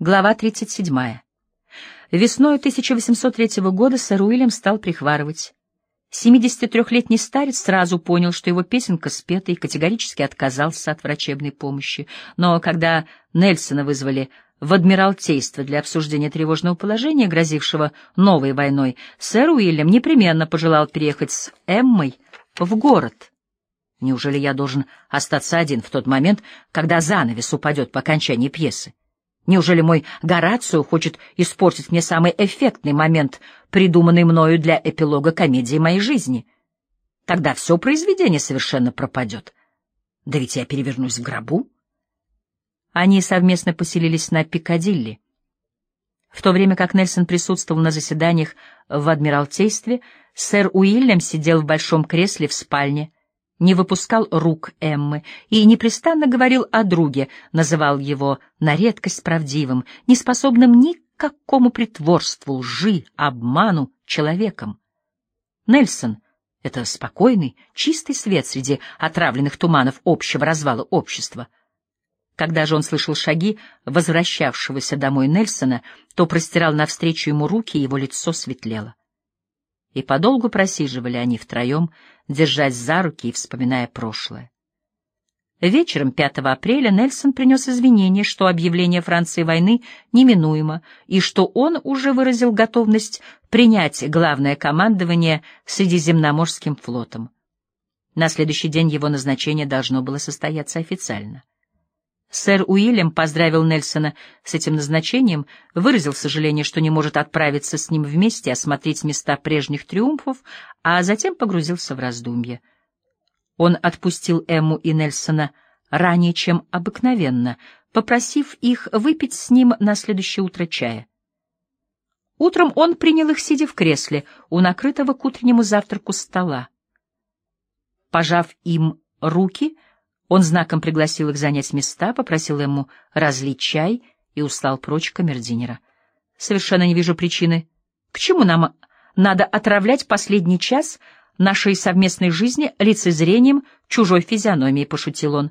Глава 37. Весной 1803 года сэр Уильям стал прихварывать. 73-летний старец сразу понял, что его песенка спета и категорически отказался от врачебной помощи. Но когда Нельсона вызвали в Адмиралтейство для обсуждения тревожного положения, грозившего новой войной, сэр Уильям непременно пожелал переехать с Эммой в город. Неужели я должен остаться один в тот момент, когда занавес упадет по окончании пьесы? Неужели мой Горацио хочет испортить мне самый эффектный момент, придуманный мною для эпилога комедии моей жизни? Тогда все произведение совершенно пропадет. Да ведь я перевернусь в гробу. Они совместно поселились на Пикадилли. В то время как Нельсон присутствовал на заседаниях в Адмиралтействе, сэр Уильям сидел в большом кресле в спальне — не выпускал рук Эммы и непрестанно говорил о друге, называл его на редкость правдивым, неспособным ни к какому притворству, лжи, обману человеком. Нельсон — это спокойный, чистый свет среди отравленных туманов общего развала общества. Когда же он слышал шаги возвращавшегося домой Нельсона, то простирал навстречу ему руки, и его лицо светлело. И подолгу просиживали они втроем, держась за руки и вспоминая прошлое. Вечером 5 апреля Нельсон принес извинения, что объявление Франции войны неминуемо, и что он уже выразил готовность принять главное командование Средиземноморским флотом. На следующий день его назначение должно было состояться официально. Сэр Уильям поздравил Нельсона с этим назначением, выразил сожаление, что не может отправиться с ним вместе осмотреть места прежних триумфов, а затем погрузился в раздумье. Он отпустил Эмму и Нельсона ранее, чем обыкновенно, попросив их выпить с ним на следующее утро чая. Утром он принял их, сидя в кресле, у накрытого к утреннему завтраку стола. Пожав им руки, — он знаком пригласил их занять места, попросил ему разлить чай и устал прочь камердинера. Совершенно не вижу причины. К чему нам надо отравлять последний час нашей совместной жизни лицезрением чужой физиономии, — пошутил он.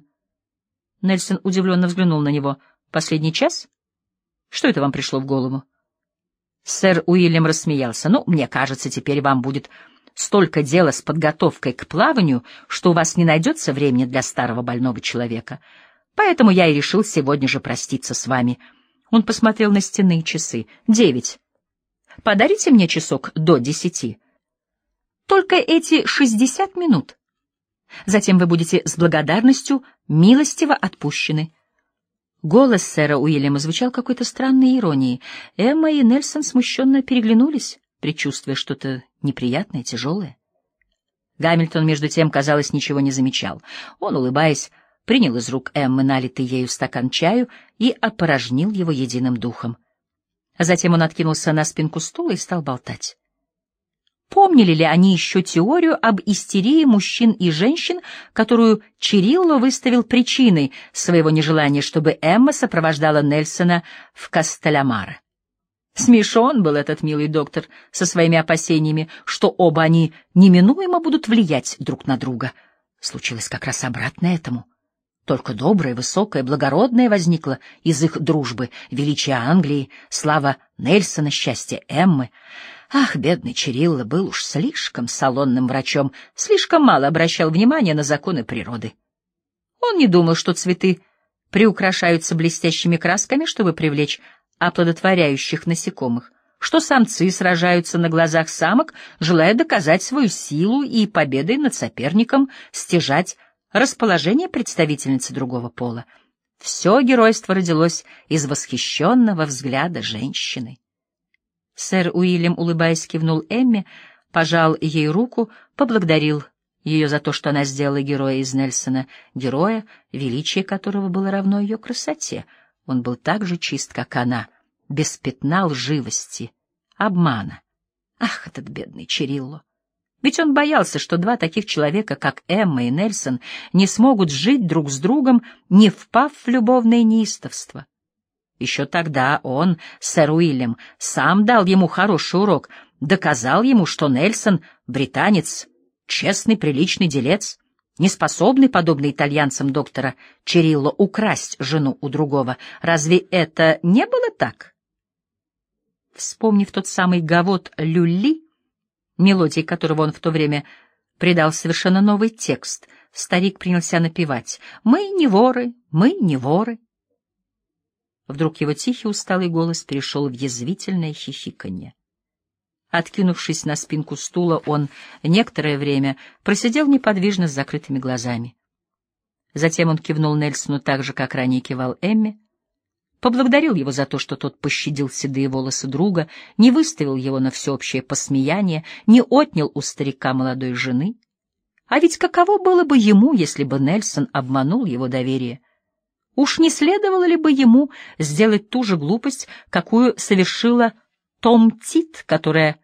Нельсон удивленно взглянул на него. Последний час? Что это вам пришло в голову? Сэр Уильям рассмеялся. Ну, мне кажется, теперь вам будет столько дела с подготовкой к плаванию, что у вас не найдется времени для старого больного человека. Поэтому я и решил сегодня же проститься с вами. Он посмотрел на стенные часы. Девять. Подарите мне часок до десяти. Только эти шестьдесят минут. Затем вы будете с благодарностью милостиво отпущены. Голос сэра Уильяма звучал какой-то странной иронией. Эмма и Нельсон смущенно переглянулись предчувствуя что-то неприятное, тяжелое. Гамильтон, между тем, казалось, ничего не замечал. Он, улыбаясь, принял из рук Эммы налитый ею стакан чаю и опорожнил его единым духом. А затем он откинулся на спинку стула и стал болтать. Помнили ли они еще теорию об истерии мужчин и женщин, которую Чирилло выставил причиной своего нежелания, чтобы Эмма сопровождала Нельсона в Кастелямаре? Смешон был этот милый доктор со своими опасениями, что оба они неминуемо будут влиять друг на друга. Случилось как раз обратно этому. Только доброе, высокое, благородное возникло из их дружбы, величие Англии, слава Нельсона, счастье Эммы. Ах, бедный Чирилла был уж слишком салонным врачом, слишком мало обращал внимания на законы природы. Он не думал, что цветы приукрашаются блестящими красками, чтобы привлечь оплодотворяющих насекомых, что самцы сражаются на глазах самок, желая доказать свою силу и победой над соперником стяжать расположение представительницы другого пола. Все геройство родилось из восхищенного взгляда женщины. Сэр Уильям, улыбаясь, кивнул Эмме, пожал ей руку, поблагодарил ее за то, что она сделала героя из Нельсона, героя, величие которого было равно ее красоте — он был так же чист, как она, без пятна лживости, обмана. Ах, этот бедный Чирилло! Ведь он боялся, что два таких человека, как Эмма и Нельсон, не смогут жить друг с другом, не впав в любовное неистовство. Еще тогда он, сэр Уильям, сам дал ему хороший урок, доказал ему, что Нельсон — британец, честный, приличный делец, не способный, подобно итальянцам доктора Черилло, украсть жену у другого. Разве это не было так? Вспомнив тот самый гавот «Люли», мелодии которого он в то время придал совершенно новый текст, старик принялся напевать «Мы не воры, мы не воры». Вдруг его тихий усталый голос перешел в язвительное хихиканье. Откинувшись на спинку стула, он некоторое время просидел неподвижно с закрытыми глазами. Затем он кивнул Нельсону так же, как ранее кивал Эмми, поблагодарил его за то, что тот пощадил седые волосы друга, не выставил его на всеобщее посмеяние, не отнял у старика молодой жены. А ведь каково было бы ему, если бы Нельсон обманул его доверие? Уж не следовало ли бы ему сделать ту же глупость, какую совершила том Тит, которая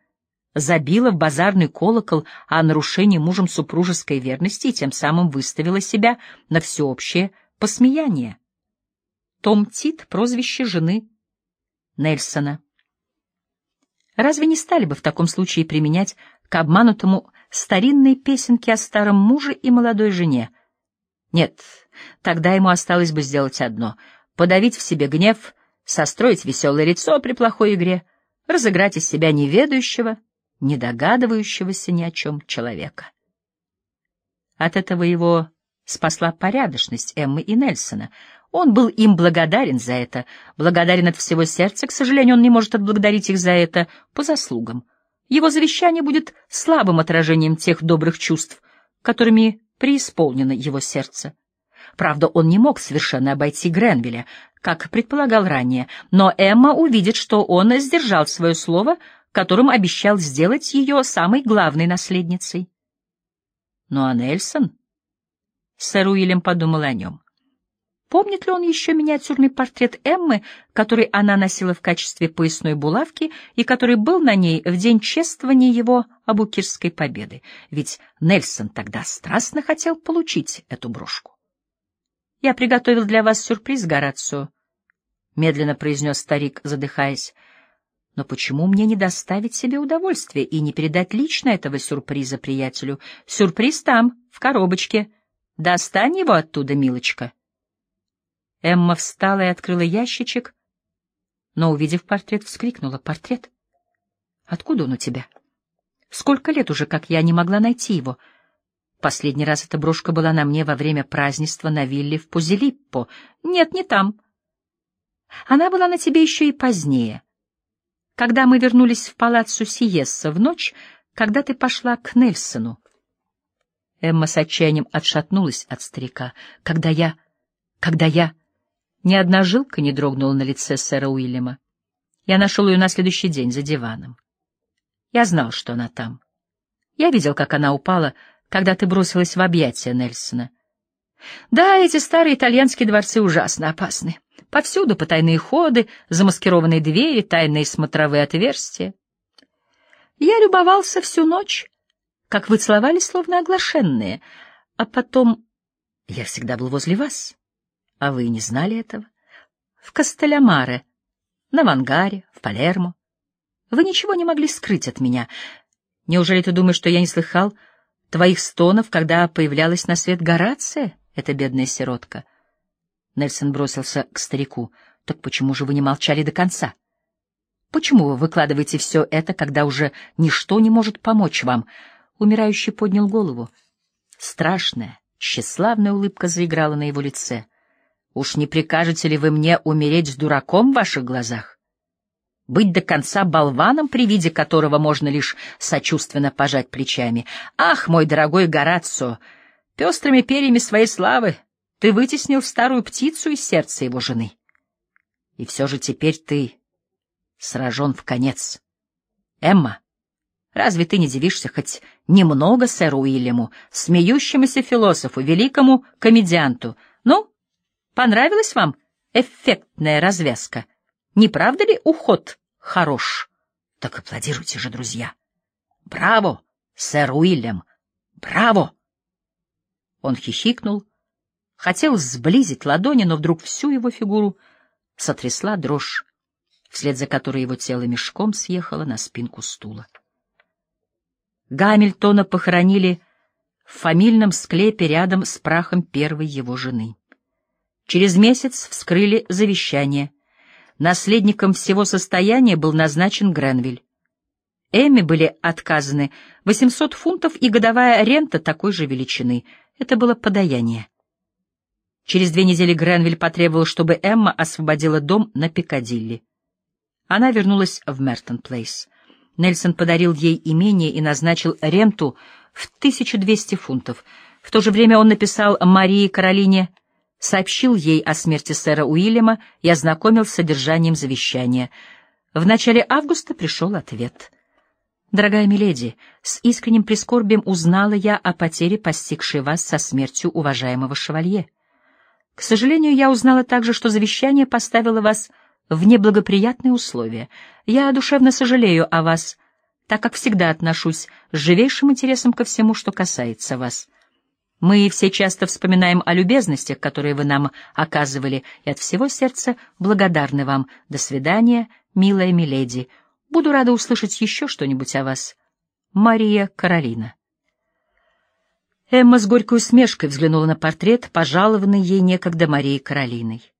забила в базарный колокол о нарушении мужем супружеской верности и тем самым выставила себя на всеобщее посмеяние. Том Тит — прозвище жены Нельсона. Разве не стали бы в таком случае применять к обманутому старинные песенки о старом муже и молодой жене? Нет, тогда ему осталось бы сделать одно — подавить в себе гнев, состроить веселое лицо при плохой игре — разыграть из себя неведающего, не догадывающегося ни о чем человека. От этого его спасла порядочность Эммы и Нельсона. Он был им благодарен за это, благодарен от всего сердца. К сожалению, он не может отблагодарить их за это по заслугам. Его завещание будет слабым отражением тех добрых чувств, которыми преисполнено его сердце. Правда, он не мог совершенно обойти Гренвилля, как предполагал ранее, но Эмма увидит, что он сдержал свое слово, которым обещал сделать ее самой главной наследницей. Ну а Нельсон? Сэр Уильям подумал о нем. Помнит ли он еще миниатюрный портрет Эммы, который она носила в качестве поясной булавки и который был на ней в день чествования его абукирской победы? Ведь Нельсон тогда страстно хотел получить эту брошку. «Я приготовил для вас сюрприз, Горацио», — медленно произнес старик, задыхаясь. «Но почему мне не доставить себе удовольствие и не передать лично этого сюрприза приятелю? Сюрприз там, в коробочке. Достань его оттуда, милочка». Эмма встала и открыла ящичек, но, увидев портрет, вскрикнула. «Портрет? Откуда он у тебя? Сколько лет уже, как я не могла найти его?» Последний раз эта брошка была на мне во время празднества на вилле в Пузелиппо. Нет, не там. Она была на тебе еще и позднее. Когда мы вернулись в палаццо Сиесса в ночь, когда ты пошла к Нельсону. Эмма с отчаянием отшатнулась от старика. Когда я... Когда я... Ни одна жилка не дрогнула на лице сэра Уильяма. Я нашел ее на следующий день за диваном. Я знал, что она там. Я видел, как она упала, когда ты бросилась в объятия Нельсона. Да, эти старые итальянские дворцы ужасно опасны. Повсюду потайные ходы, замаскированные двери, тайные смотровые отверстия. Я любовался всю ночь, как вы целовались, словно оглашенные, а потом... Я всегда был возле вас, а вы не знали этого. В Кастелямаре, на Вангаре, в Палермо. Вы ничего не могли скрыть от меня. Неужели ты думаешь, что я не слыхал твоих стонов, когда появлялась на свет Горация, эта бедная сиротка. Нельсон бросился к старику. Так почему же вы не молчали до конца? Почему вы выкладываете все это, когда уже ничто не может помочь вам? Умирающий поднял голову. Страшная, тщеславная улыбка заиграла на его лице. Уж не прикажете ли вы мне умереть с дураком в ваших глазах? Быть до конца болваном, при виде которого можно лишь сочувственно пожать плечами. Ах, мой дорогой Горацио, пестрыми перьями своей славы ты вытеснил старую птицу из сердца его жены. И все же теперь ты сражен в конец. Эмма, разве ты не дивишься хоть немного сэру Уильяму, смеющемуся философу, великому комедианту? Ну, понравилась вам эффектная развязка? Не правда ли уход хорош? Так аплодируйте же, друзья. Браво, сэр Уильям, браво! Он хихикнул, хотел сблизить ладони, но вдруг всю его фигуру сотрясла дрожь, вслед за которой его тело мешком съехало на спинку стула. Гамильтона похоронили в фамильном склепе рядом с прахом первой его жены. Через месяц вскрыли завещание. Наследником всего состояния был назначен Гренвиль. Эмми были отказаны 800 фунтов и годовая рента такой же величины. Это было подаяние. Через две недели Гренвиль потребовал, чтобы Эмма освободила дом на Пикадилли. Она вернулась в Мертон-Плейс. Нельсон подарил ей имение и назначил ренту в 1200 фунтов. В то же время он написал Марии Каролине, сообщил ей о смерти сэра Уильяма и ознакомил с содержанием завещания. В начале августа пришел ответ. «Дорогая миледи, с искренним прискорбием узнала я о потере, постигшей вас со смертью уважаемого шевалье. К сожалению, я узнала также, что завещание поставило вас в неблагоприятные условия. Я душевно сожалею о вас, так как всегда отношусь с живейшим интересом ко всему, что касается вас. Мы все часто вспоминаем о любезностях, которые вы нам оказывали, и от всего сердца благодарны вам. До свидания, милая миледи. Буду рада услышать еще что-нибудь о вас. Мария Каролина. Эмма с горькой усмешкой взглянула на портрет, пожалованный ей некогда Марией Каролиной.